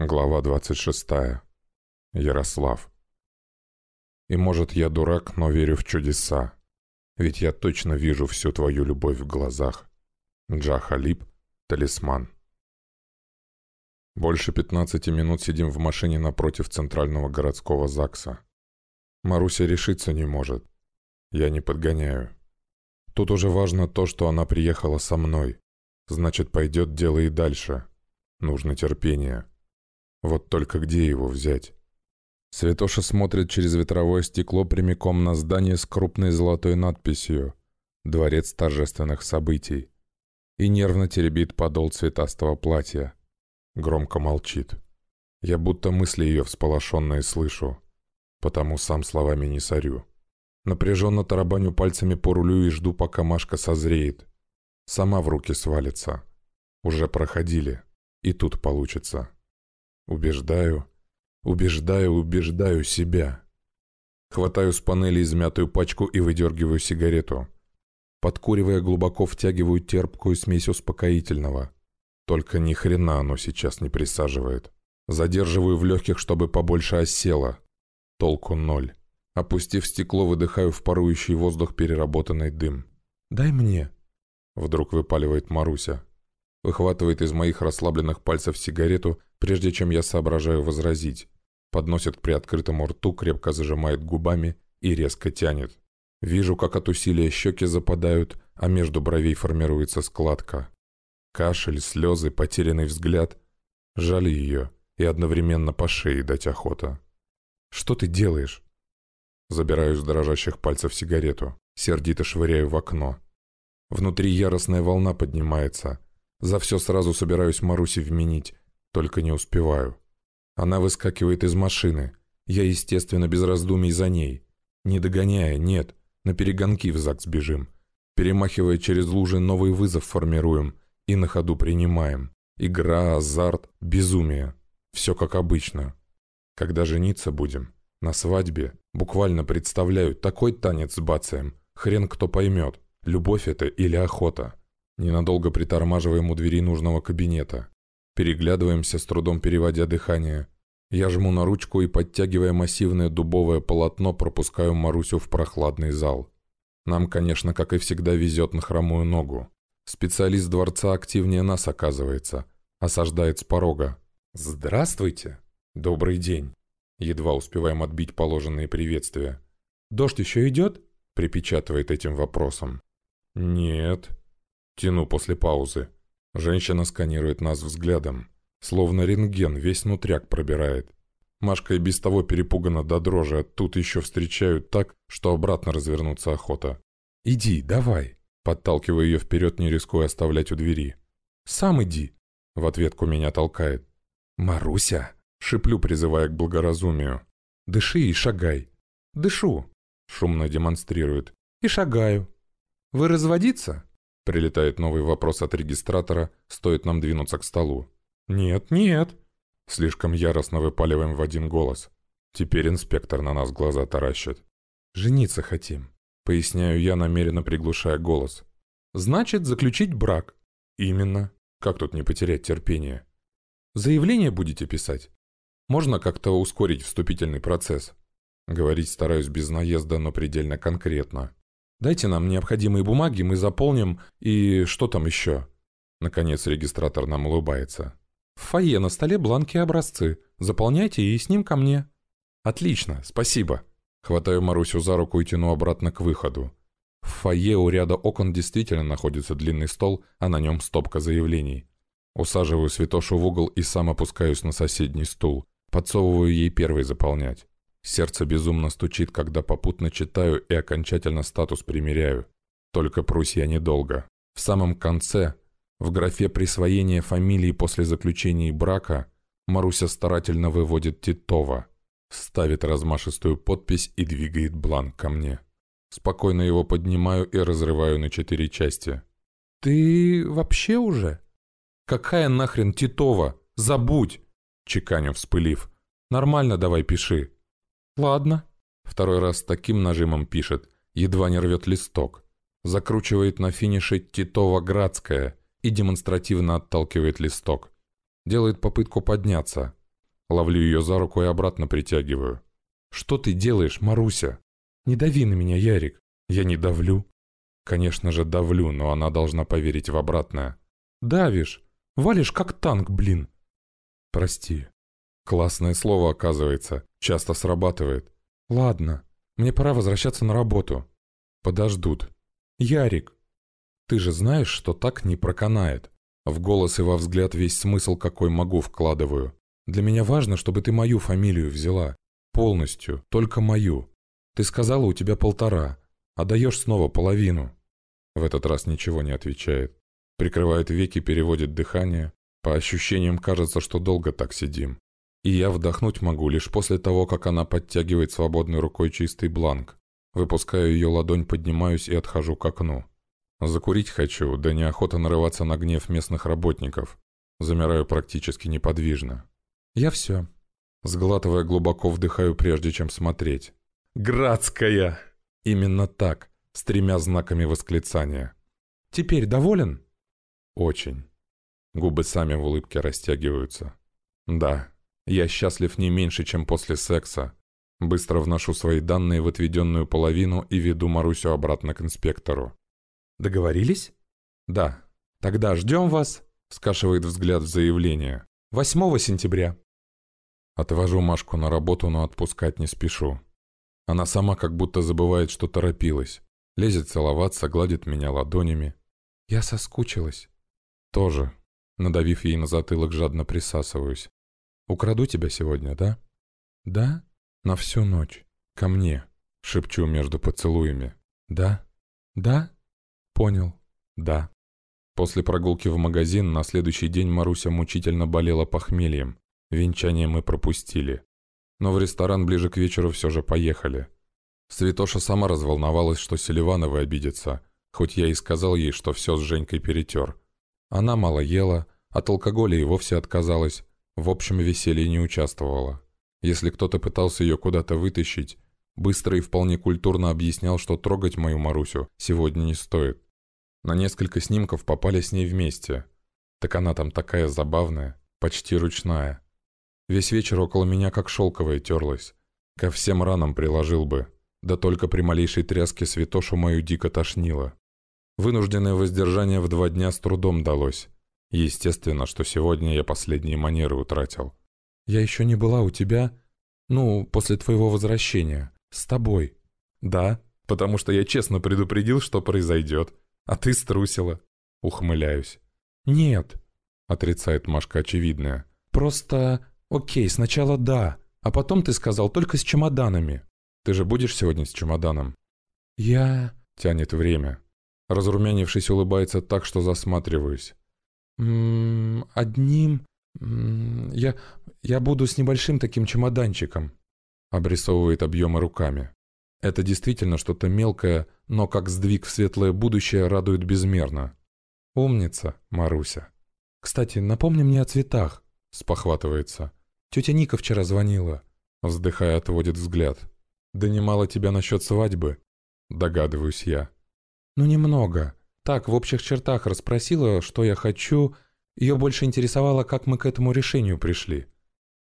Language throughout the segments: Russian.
Глава 26. Ярослав. И может я дурак, но верю в чудеса. Ведь я точно вижу всю твою любовь в глазах. Джахалип, талисман. Больше 15 минут сидим в машине напротив центрального городского ЗАГСа. Маруся решиться не может. Я не подгоняю. Тут уже важно то, что она приехала со мной. Значит, пойдет дело и дальше. Нужно терпение. Вот только где его взять? Святоша смотрит через ветровое стекло прямиком на здание с крупной золотой надписью «Дворец торжественных событий» и нервно теребит подол цветастого платья. Громко молчит. Я будто мысли ее всполошенные слышу, потому сам словами не сорю. Напряженно тарабаню пальцами по рулю и жду, пока Машка созреет. Сама в руки свалится. Уже проходили. И тут получится. Убеждаю, убеждаю, убеждаю себя. Хватаю с панели измятую пачку и выдергиваю сигарету. Подкуривая, глубоко втягиваю терпкую смесь успокоительного. Только ни хрена оно сейчас не присаживает. Задерживаю в легких, чтобы побольше осело. Толку ноль. Опустив стекло, выдыхаю в парующий воздух переработанный дым. «Дай мне!» Вдруг выпаливает Маруся. Выхватывает из моих расслабленных пальцев сигарету прежде чем я соображаю возразить. Подносит к приоткрытому рту, крепко зажимает губами и резко тянет. Вижу, как от усилия щеки западают, а между бровей формируется складка. Кашель, слезы, потерянный взгляд. Жаль ее и одновременно по шее дать охота. «Что ты делаешь?» Забираю с дрожащих пальцев сигарету, сердито швыряю в окно. Внутри яростная волна поднимается. За все сразу собираюсь Маруси вменить, только не успеваю. Она выскакивает из машины. Я, естественно, без раздумий за ней. Не догоняя, нет. На перегонки в ЗАГС бежим. Перемахивая через лужи, новый вызов формируем. И на ходу принимаем. Игра, азарт, безумие. Все как обычно. Когда жениться будем? На свадьбе? Буквально представляю такой танец с бацаем. Хрен кто поймет, любовь это или охота. Ненадолго притормаживаем у двери нужного кабинета. Переглядываемся, с трудом переводя дыхание. Я жму на ручку и, подтягивая массивное дубовое полотно, пропускаю Марусю в прохладный зал. Нам, конечно, как и всегда, везет на хромую ногу. Специалист дворца активнее нас оказывается. Осаждает с порога. «Здравствуйте!» «Добрый день!» Едва успеваем отбить положенные приветствия. «Дождь еще идет?» Припечатывает этим вопросом. «Нет». Тяну после паузы. Женщина сканирует нас взглядом. Словно рентген, весь нутряк пробирает. Машка и без того перепугана до дрожи, а тут еще встречают так, что обратно развернуться охота. «Иди, давай!» Подталкиваю ее вперед, не рискуя оставлять у двери. «Сам иди!» В ответку меня толкает. «Маруся!» Шиплю, призывая к благоразумию. «Дыши и шагай!» «Дышу!» Шумно демонстрирует. «И шагаю!» «Вы разводиться?» Прилетает новый вопрос от регистратора, стоит нам двинуться к столу. «Нет, нет!» Слишком яростно выпаливаем в один голос. Теперь инспектор на нас глаза таращит. «Жениться хотим», — поясняю я, намеренно приглушая голос. «Значит, заключить брак». «Именно. Как тут не потерять терпение?» «Заявление будете писать?» «Можно как-то ускорить вступительный процесс?» Говорить стараюсь без наезда, но предельно конкретно. Дайте нам необходимые бумаги, мы заполним и что там еще?» Наконец регистратор нам улыбается. «В фойе на столе бланки и образцы. Заполняйте и с ним ко мне». «Отлично, спасибо». Хватаю Марусю за руку и тяну обратно к выходу. В фойе у ряда окон действительно находится длинный стол, а на нем стопка заявлений. Усаживаю Святошу в угол и сам опускаюсь на соседний стул. Подсовываю ей первый заполнять. Сердце безумно стучит, когда попутно читаю и окончательно статус примеряю. Только прусь я недолго. В самом конце, в графе присвоения фамилии после заключения брака, Маруся старательно выводит Титова, ставит размашистую подпись и двигает бланк ко мне. Спокойно его поднимаю и разрываю на четыре части. «Ты вообще уже?» «Какая нахрен Титова? Забудь!» Чеканю, вспылив. «Нормально давай пиши. «Ладно». Второй раз таким нажимом пишет, едва не рвет листок. Закручивает на финише Титова-Градская и демонстративно отталкивает листок. Делает попытку подняться. Ловлю ее за руку и обратно притягиваю. «Что ты делаешь, Маруся? Не дави на меня, Ярик. Я не давлю». Конечно же, давлю, но она должна поверить в обратное. «Давишь. Валишь как танк, блин». «Прости». Классное слово, оказывается. Часто срабатывает. «Ладно. Мне пора возвращаться на работу». «Подождут». «Ярик, ты же знаешь, что так не проканает. В голос и во взгляд весь смысл, какой могу, вкладываю. Для меня важно, чтобы ты мою фамилию взяла. Полностью, только мою. Ты сказала, у тебя полтора, а даешь снова половину. В этот раз ничего не отвечает. Прикрывает веки, переводит дыхание. По ощущениям кажется, что долго так сидим. И я вдохнуть могу лишь после того, как она подтягивает свободной рукой чистый бланк. Выпускаю ее ладонь, поднимаюсь и отхожу к окну. Закурить хочу, да неохота нарываться на гнев местных работников. Замираю практически неподвижно. Я все. Сглатывая, глубоко вдыхаю, прежде чем смотреть. «Градская!» Именно так, с тремя знаками восклицания. «Теперь доволен?» «Очень». Губы сами в улыбке растягиваются. «Да, я счастлив не меньше, чем после секса. Быстро вношу свои данные в отведенную половину и веду Марусю обратно к инспектору. Договорились? Да. Тогда ждем вас, скашивает взгляд в заявление. 8 сентября. Отвожу Машку на работу, но отпускать не спешу. Она сама как будто забывает, что торопилась. Лезет целоваться, гладит меня ладонями. Я соскучилась. Тоже. Надавив ей на затылок, жадно присасываюсь. Украду тебя сегодня, да? Да? На всю ночь. Ко мне. Шепчу между поцелуями. Да? Да? «Понял. Да». После прогулки в магазин на следующий день Маруся мучительно болела похмельем. Венчание мы пропустили. Но в ресторан ближе к вечеру все же поехали. Святоша сама разволновалась, что Селивановы обидятся, хоть я и сказал ей, что все с Женькой перетер. Она мало ела, от алкоголя и вовсе отказалась, в общем веселье не участвовала. Если кто-то пытался ее куда-то вытащить, быстро и вполне культурно объяснял, что трогать мою Марусю сегодня не стоит. На несколько снимков попали с ней вместе. Так она там такая забавная, почти ручная. Весь вечер около меня как шелковая терлась. Ко всем ранам приложил бы. Да только при малейшей тряске святошу мою дико тошнило. Вынужденное воздержание в два дня с трудом далось. Естественно, что сегодня я последние манеры утратил. «Я еще не была у тебя, ну, после твоего возвращения, с тобой». «Да, потому что я честно предупредил, что произойдет. А ты струсила. Ухмыляюсь. Нет, отрицает Машка очевидное. Просто, окей, сначала да, а потом ты сказал только с чемоданами. Ты же будешь сегодня с чемоданом? Я... Тянет время. Разрумянившись, улыбается так, что засматриваюсь. «М -м, одним... Я... я буду с небольшим таким чемоданчиком. Обрисовывает объемы руками. Это действительно что-то мелкое, но как сдвиг в светлое будущее радует безмерно. Умница, Маруся. Кстати, напомни мне о цветах, спохватывается. Тетя Ника вчера звонила. Вздыхая, отводит взгляд. Донимала тебя насчет свадьбы? Догадываюсь я. Ну, немного. Так, в общих чертах расспросила, что я хочу. Ее больше интересовало, как мы к этому решению пришли.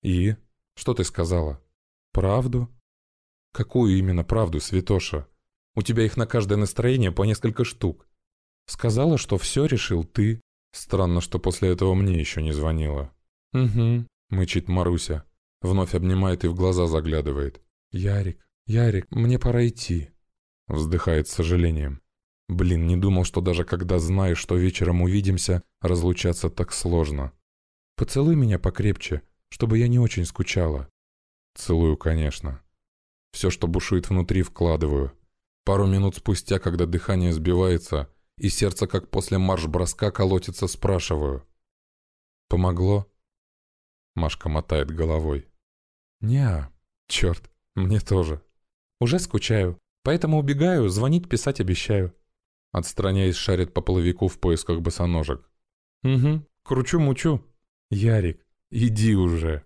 И? Что ты сказала? Правду? Какую именно правду, Святоша? У тебя их на каждое настроение по несколько штук. Сказала, что все решил ты. Странно, что после этого мне еще не звонила. Угу, мычит Маруся. Вновь обнимает и в глаза заглядывает. Ярик, Ярик, мне пора идти. Вздыхает с сожалением. Блин, не думал, что даже когда знаешь, что вечером увидимся, разлучаться так сложно. Поцелуй меня покрепче, чтобы я не очень скучала. Целую, конечно. Все, что бушует внутри, вкладываю. Пару минут спустя, когда дыхание сбивается, и сердце, как после марш-броска, колотится, спрашиваю. «Помогло?» Машка мотает головой. «Не, черт, мне тоже. Уже скучаю, поэтому убегаю, звонить, писать обещаю». Отстраняясь, шарит по половику в поисках босоножек. «Угу, кручу-мучу». «Ярик, иди уже».